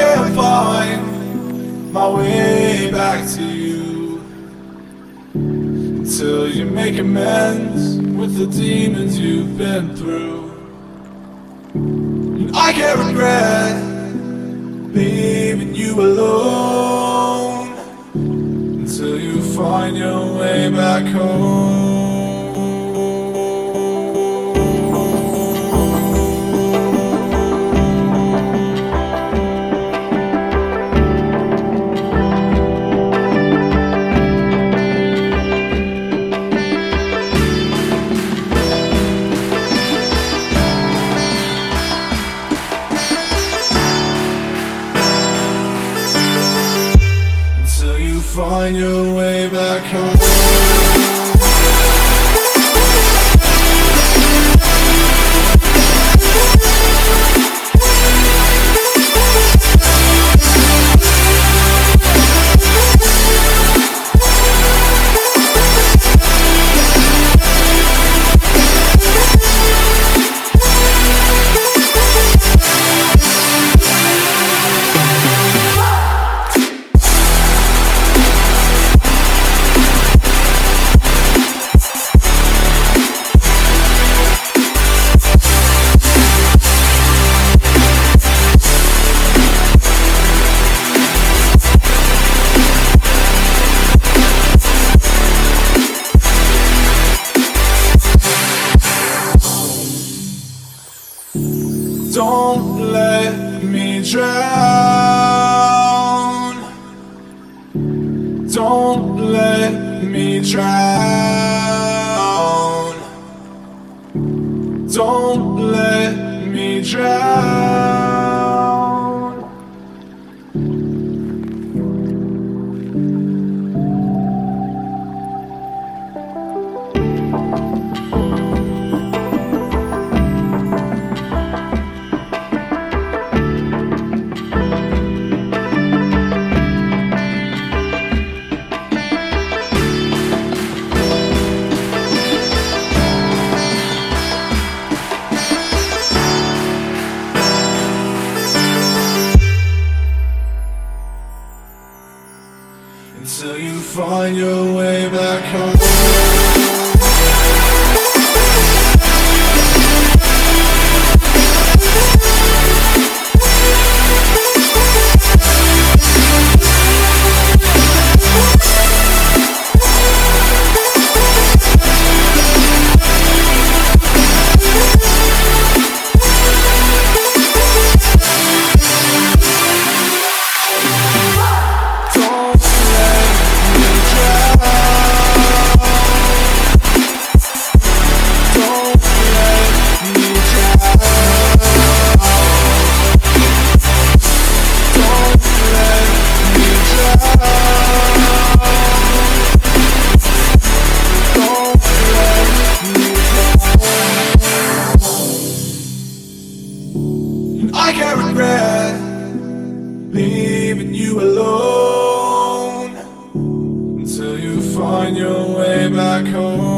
can't find my way back to you until you make amends with the demons you've been through. And I can't regret leaving you alone until you find your way back home. Find your way back home. Don't let me drown. Don't let me drown. Don't let me drown. Until you find your way back home. Back home.